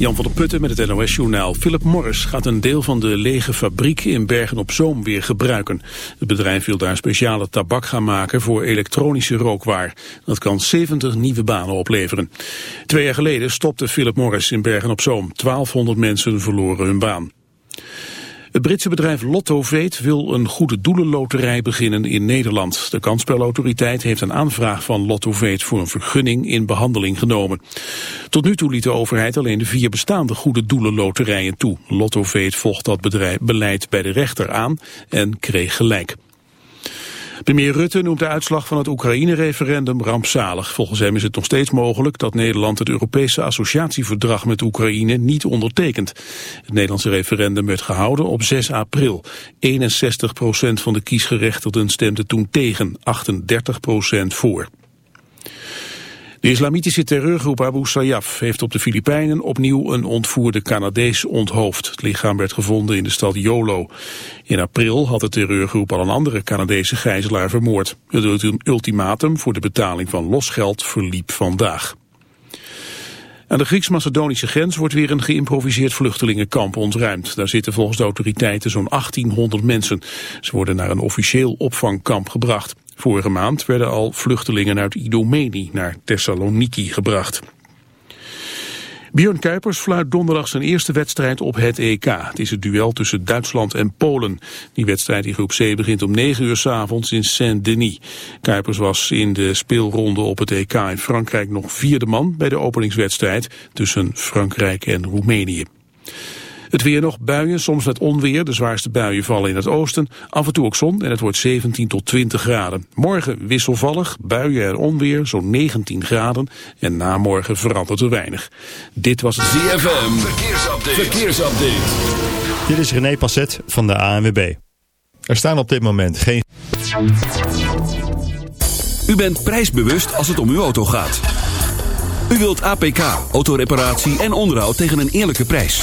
Jan van der Putten met het NOS-journaal. Philip Morris gaat een deel van de lege fabriek in Bergen-op-Zoom weer gebruiken. Het bedrijf wil daar speciale tabak gaan maken voor elektronische rookwaar. Dat kan 70 nieuwe banen opleveren. Twee jaar geleden stopte Philip Morris in Bergen-op-Zoom. 1200 mensen verloren hun baan. Het Britse bedrijf Lotto Veet wil een goede doelenloterij beginnen in Nederland. De kansspelautoriteit heeft een aanvraag van Lotto Veet voor een vergunning in behandeling genomen. Tot nu toe liet de overheid alleen de vier bestaande goede doelenloterijen toe. Lotto Veet vocht dat bedrijf, beleid bij de rechter aan en kreeg gelijk. Premier Rutte noemt de uitslag van het Oekraïne-referendum rampzalig. Volgens hem is het nog steeds mogelijk dat Nederland het Europese associatieverdrag met Oekraïne niet ondertekent. Het Nederlandse referendum werd gehouden op 6 april. 61% van de kiesgerechtigden stemde toen tegen, 38% voor. De islamitische terreurgroep Abu Sayyaf heeft op de Filipijnen opnieuw een ontvoerde Canadees onthoofd. Het lichaam werd gevonden in de stad Jolo. In april had de terreurgroep al een andere Canadese gijzelaar vermoord. Het ultimatum voor de betaling van losgeld verliep vandaag. Aan de Grieks-Macedonische grens wordt weer een geïmproviseerd vluchtelingenkamp ontruimd. Daar zitten volgens de autoriteiten zo'n 1800 mensen. Ze worden naar een officieel opvangkamp gebracht. Vorige maand werden al vluchtelingen uit Idomeni naar Thessaloniki gebracht. Björn Kuipers fluit donderdag zijn eerste wedstrijd op het EK. Het is het duel tussen Duitsland en Polen. Die wedstrijd in groep C begint om 9 uur s avonds in Saint-Denis. Kuipers was in de speelronde op het EK in Frankrijk nog vierde man bij de openingswedstrijd tussen Frankrijk en Roemenië. Het weer nog buien, soms met onweer. De zwaarste buien vallen in het oosten. Af en toe ook zon en het wordt 17 tot 20 graden. Morgen wisselvallig, buien en onweer, zo'n 19 graden. En na morgen verandert er weinig. Dit was het ZFM. Verkeersupdate. Verkeersupdate. Dit is René Passet van de ANWB. Er staan op dit moment geen... U bent prijsbewust als het om uw auto gaat. U wilt APK, autoreparatie en onderhoud tegen een eerlijke prijs.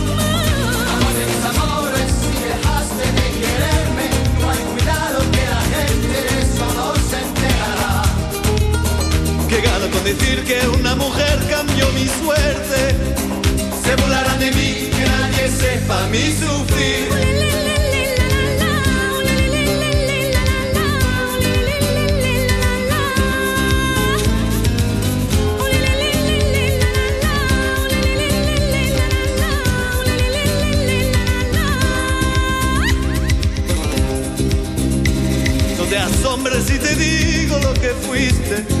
con decir que una mujer cambió mi suerte. Se burlarán de mí, que nadie sepa mi sufrir. te asombres si te digo lo que fuiste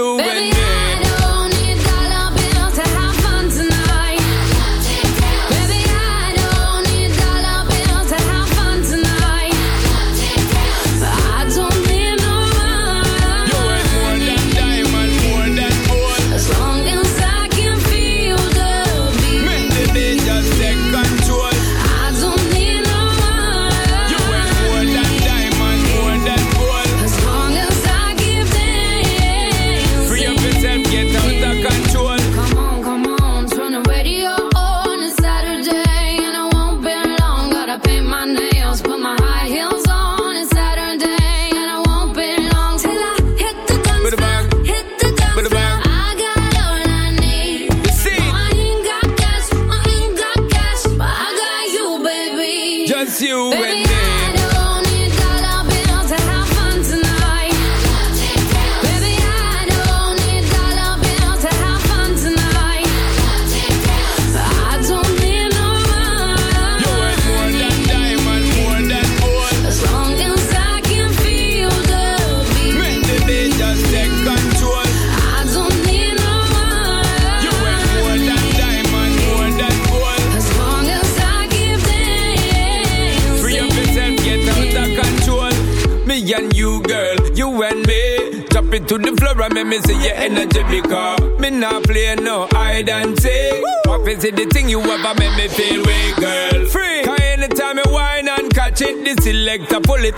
you. Baby.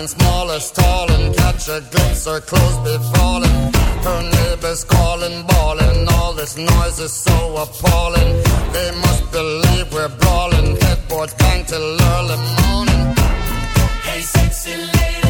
size ain't smallest, tallin', catch a glimpse, her clothes be falling. Her neighbors calling, bawling, all this noise is so appalling. They must believe we're brawling, headboards bang till early morning. Hey, sexy lady,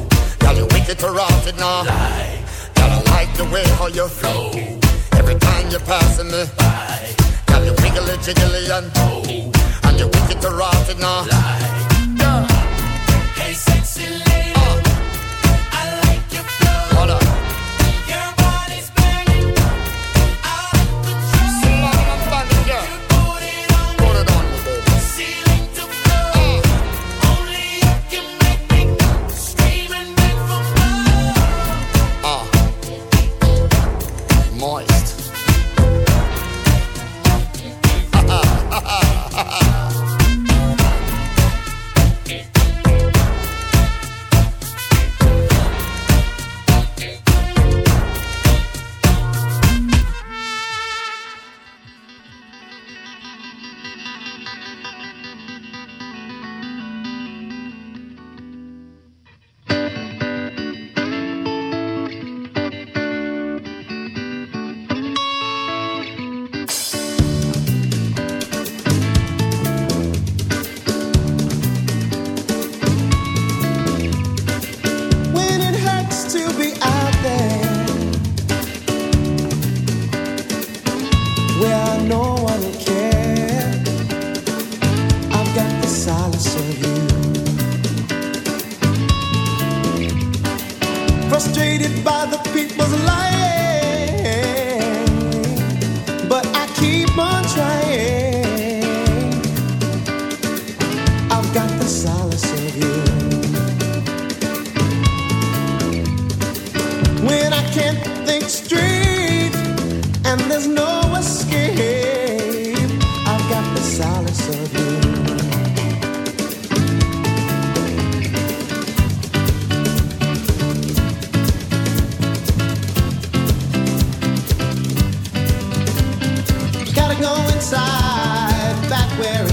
Girl, you wicked to rot it now. Girl, I like the way how you flow. Every time you're passing me by. You wiggly jiggly and oh, and you wicked to rot it now. Hey, sexy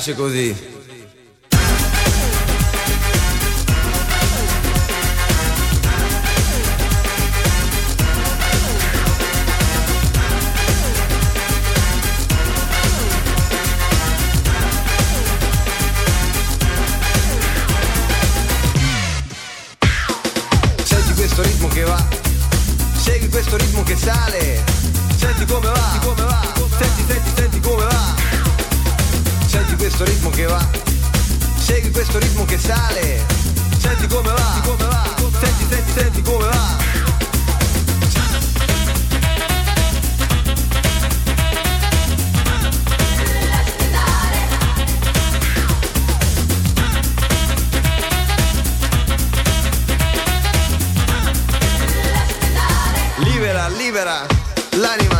piace così. Segui questo ritmo che sale. Senti come va, senti come va. Senti, senti, senti come va. Libera l'anima.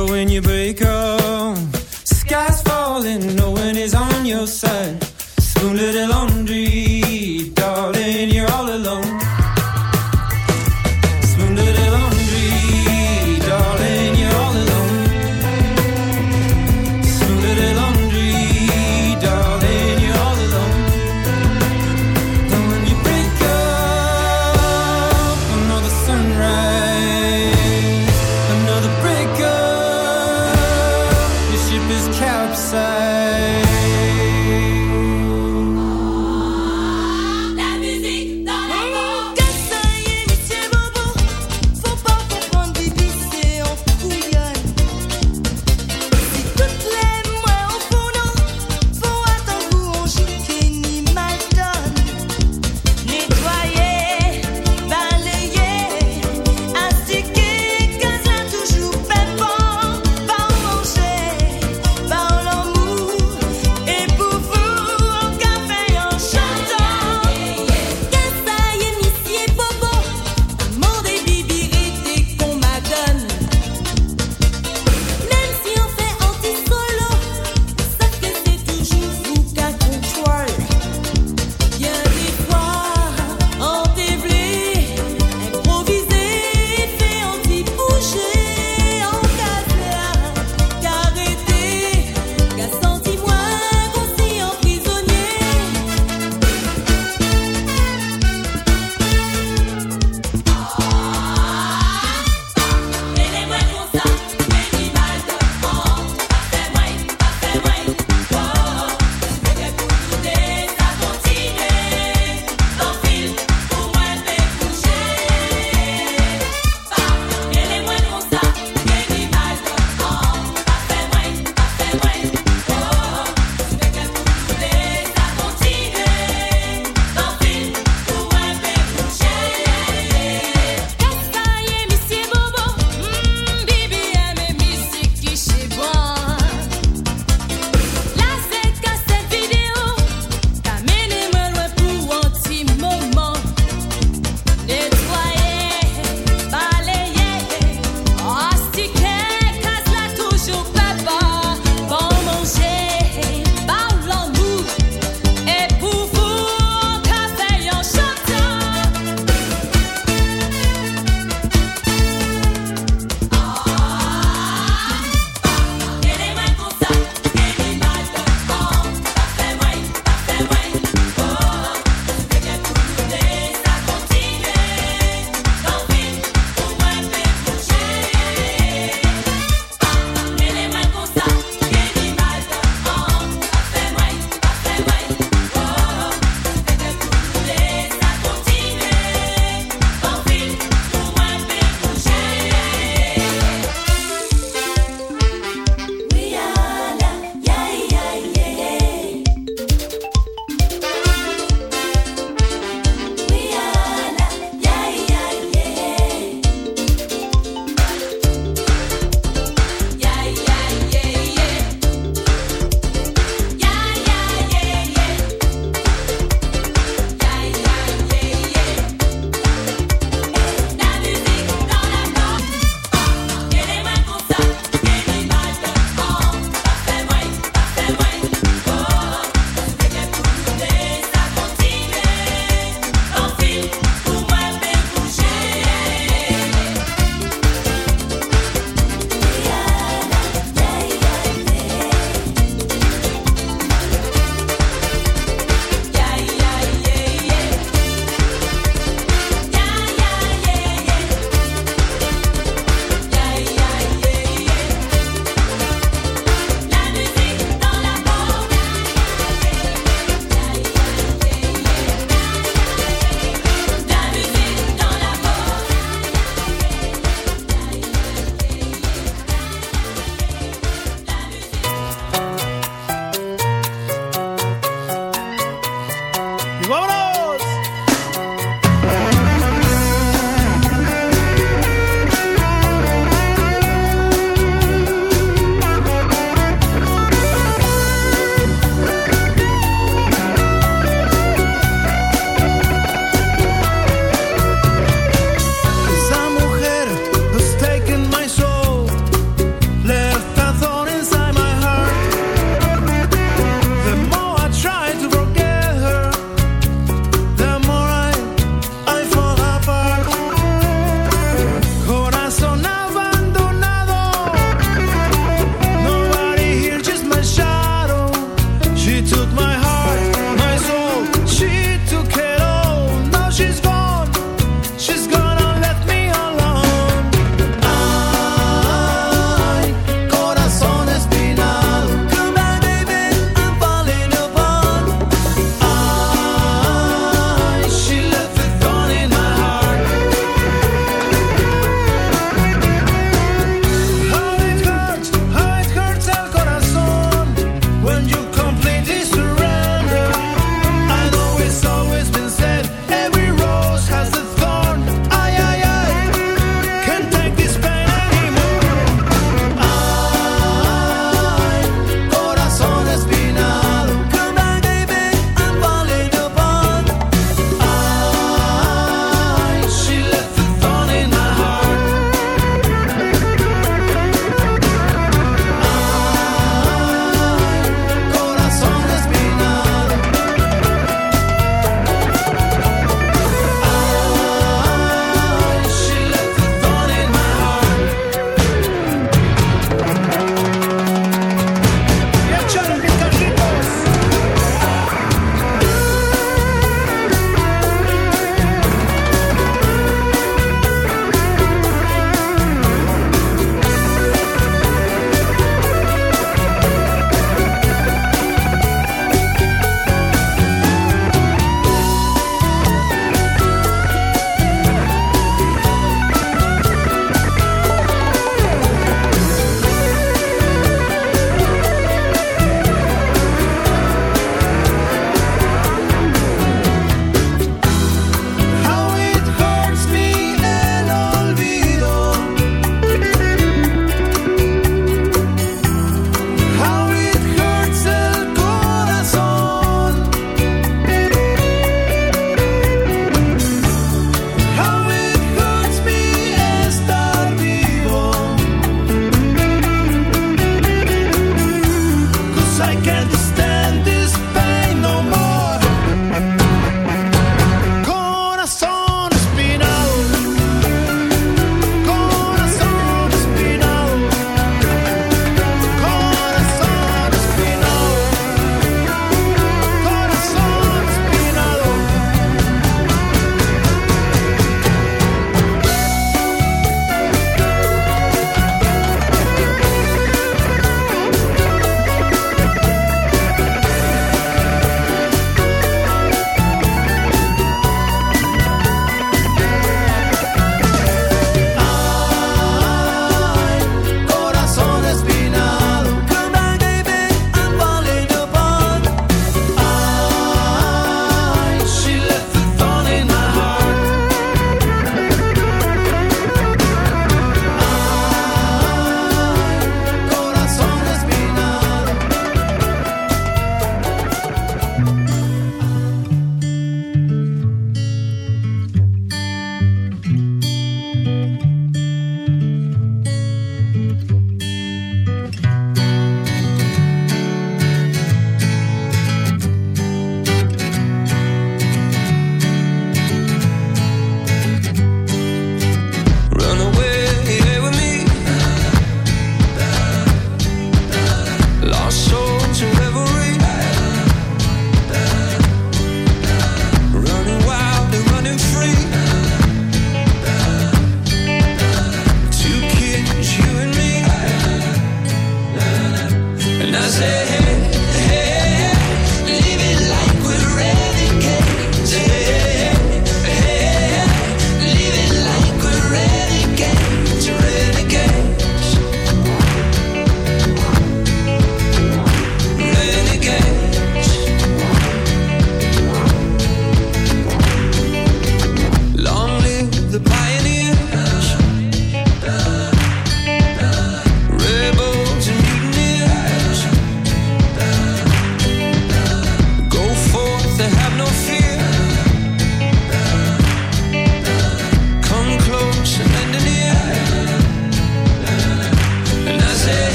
But when you break up, sky's falling, no one is on your side. Spoon little laundry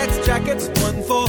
Spandex jackets, one for